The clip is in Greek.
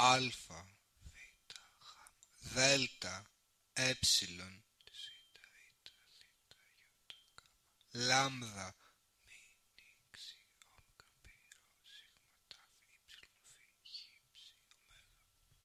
αλφα, β, γ, δέλτα, Ε, λάμδα, ε,